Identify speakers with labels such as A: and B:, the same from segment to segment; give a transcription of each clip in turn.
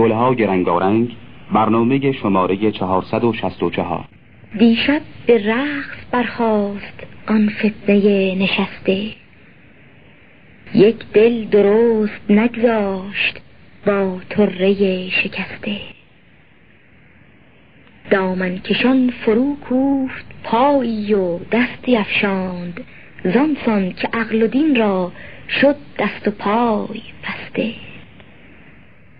A: گلهای رنگارنگ برنامه شماره 464
B: دیشب به رقص برخاست آن فتنه نشسته. یک دل درست نگذاشت با طره شکسته. دامن کشان فرو کوفت پایی و دستی افشاند زانسان که عقل و دین را شد دست و پای بسته.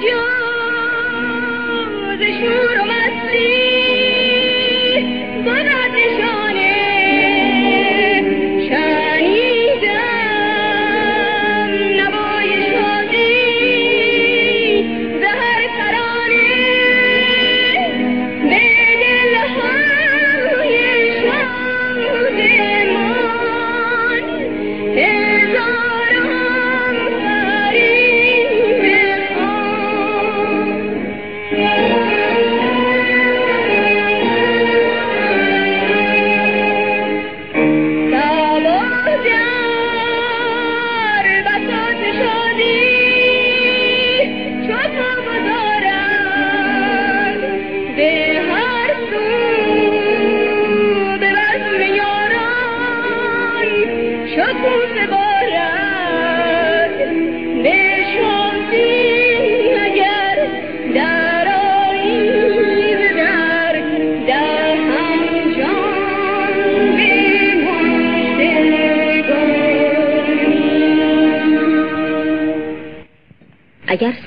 C: you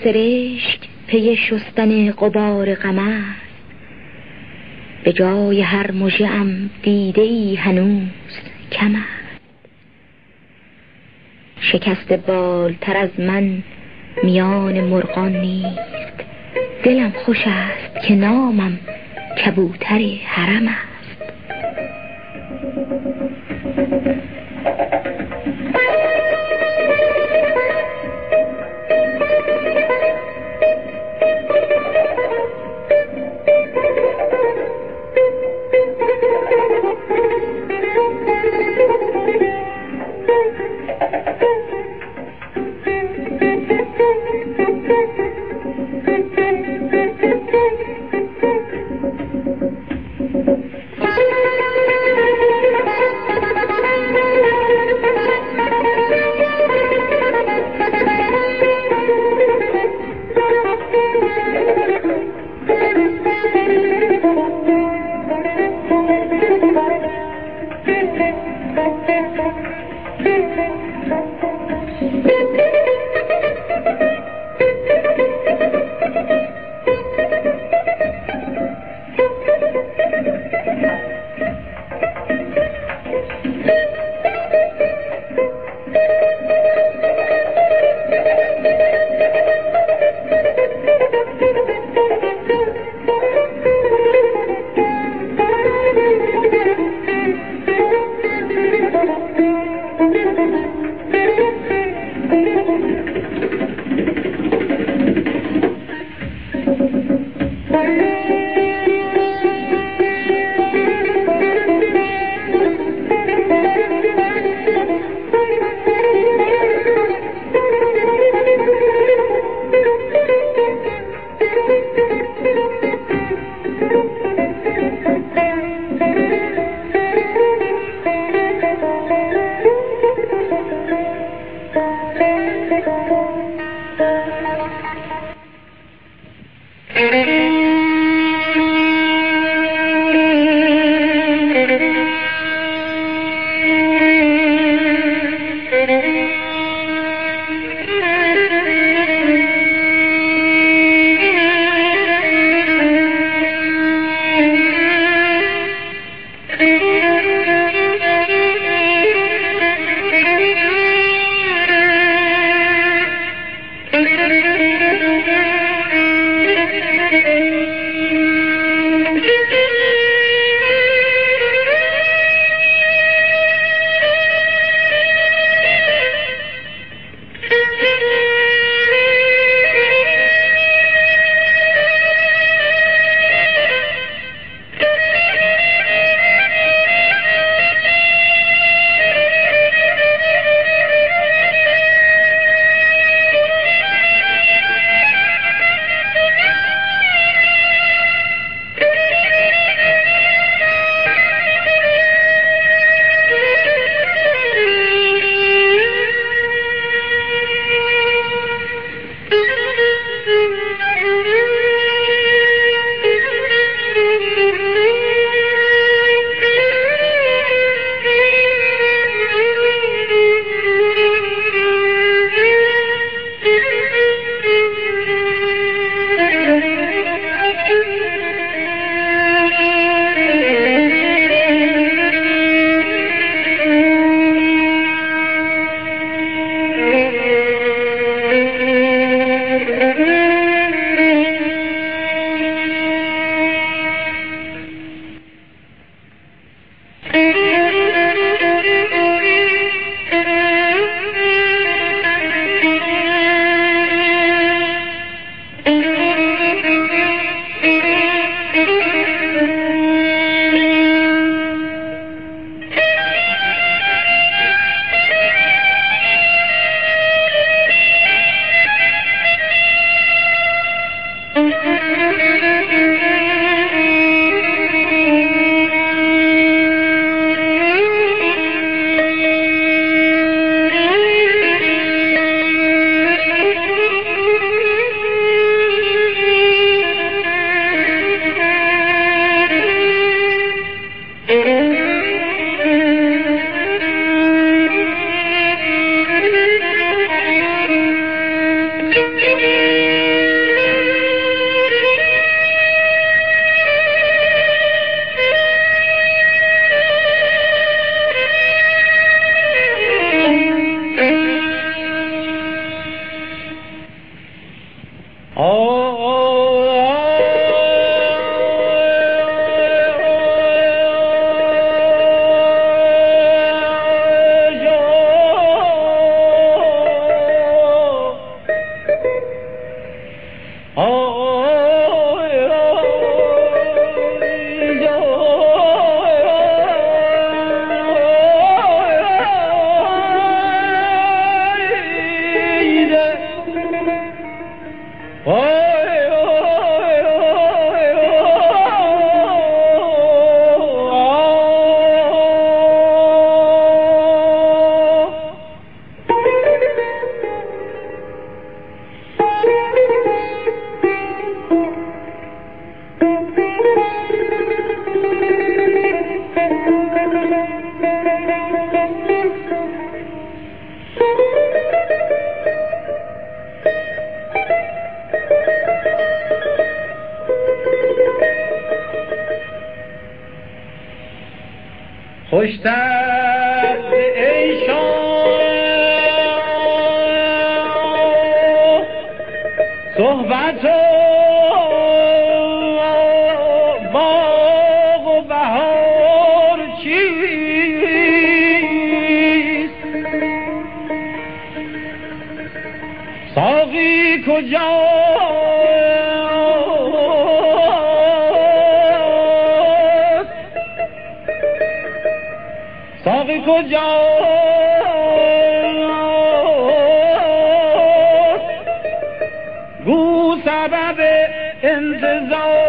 C: سرشک پی شستن قبار غم به جای هر مژه ام دیده ای هنوز کم است شکست بالتر از من میان مرغان نیست. دلم خوش است که نامم کبوتر حرم است
D: خوشتر ای صحبت انتظار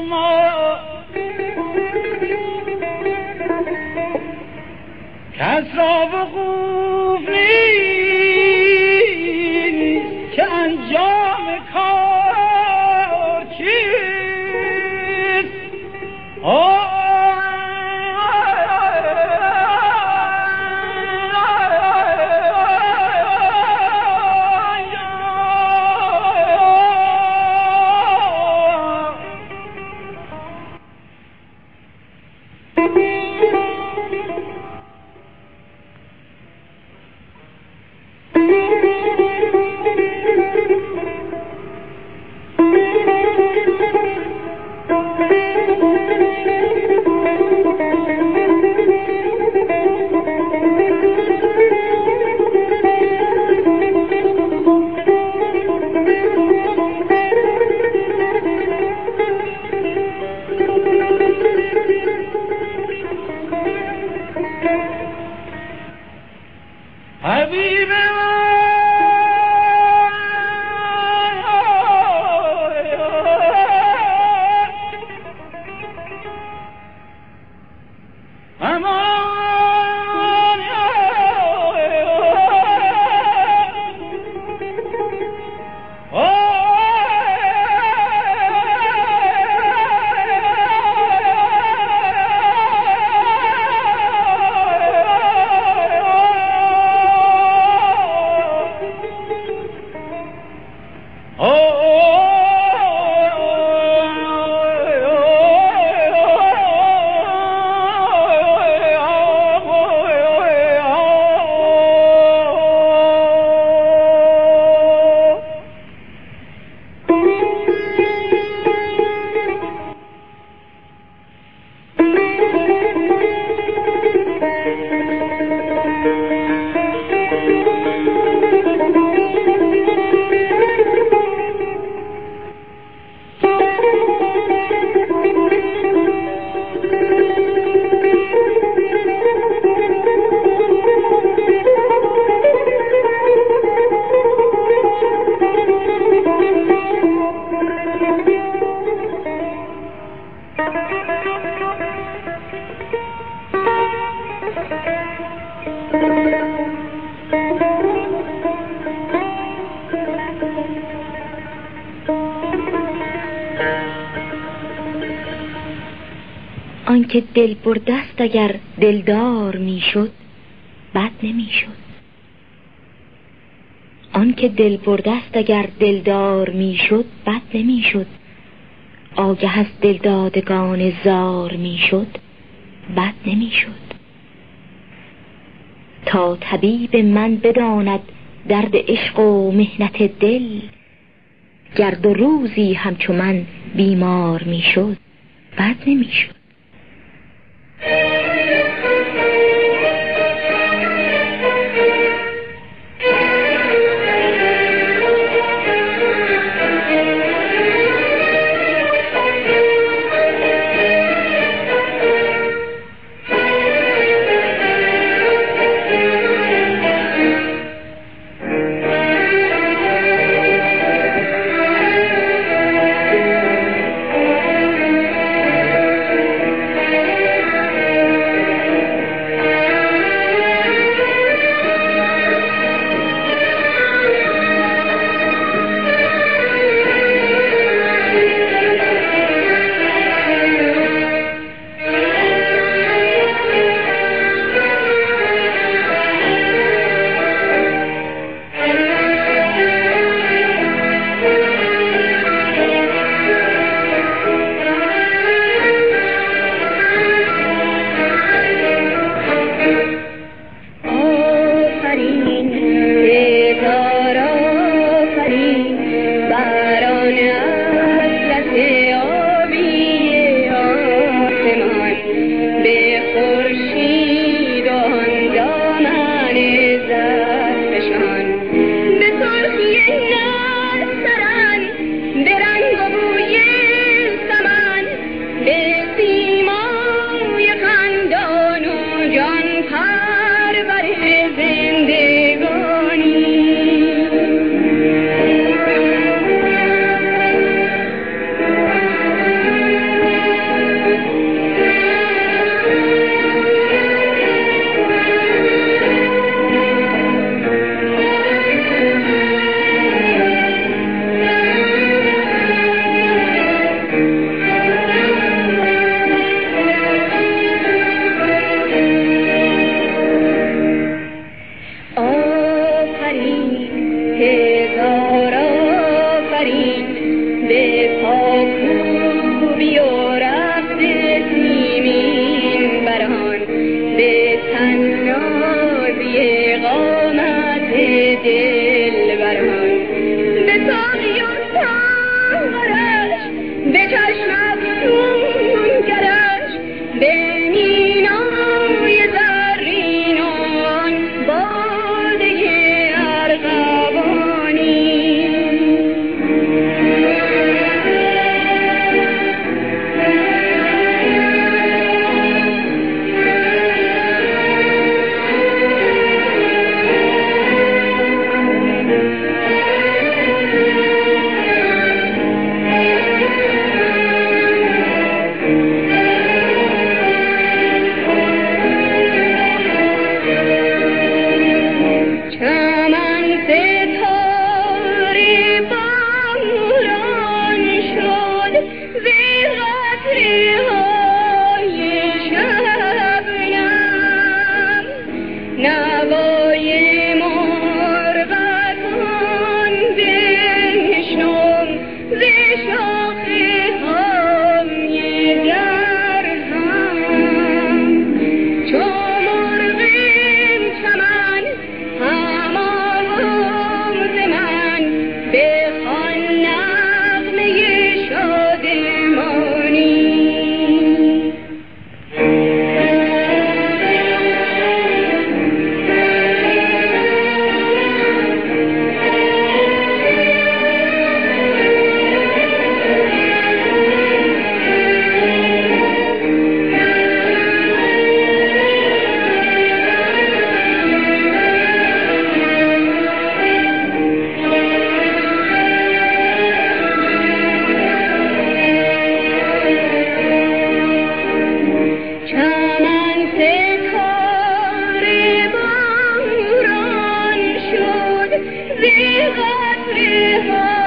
D: ما. کس را وقوف نیست. Oh,
B: آنکه دل بردست اگر دلدار می‌شد بد نمی‌شد. آنکه دل بردست اگر دلدار می‌شد بد نمی‌شد. آگه از دلدادگان زار می‌شد بد نمی‌شد. تا طبیب من بداند درد عشق و مهنت دل گرد و روزی همچو من بیمار می‌شد بد نمی‌شد. 以后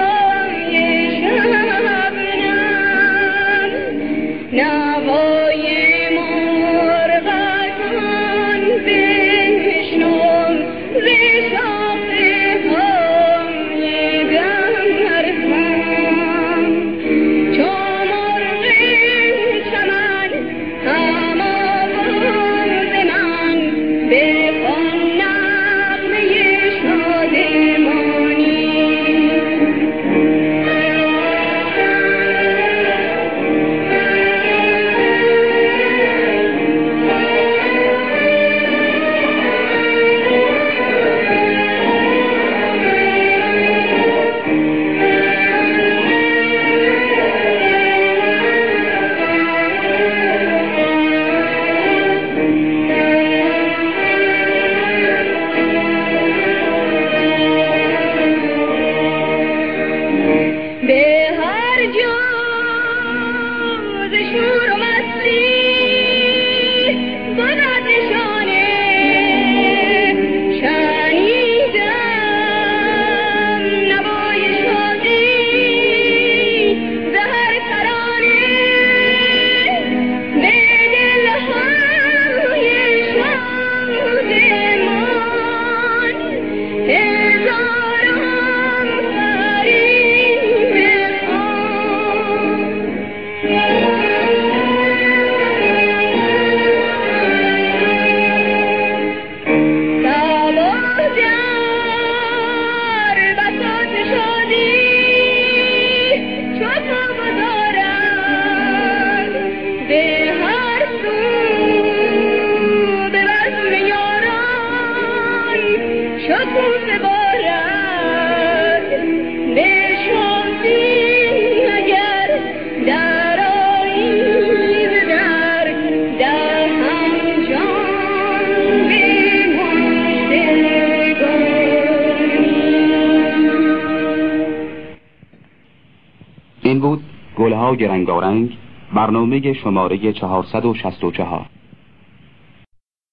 B: رنگارنگ برنامه شماره 464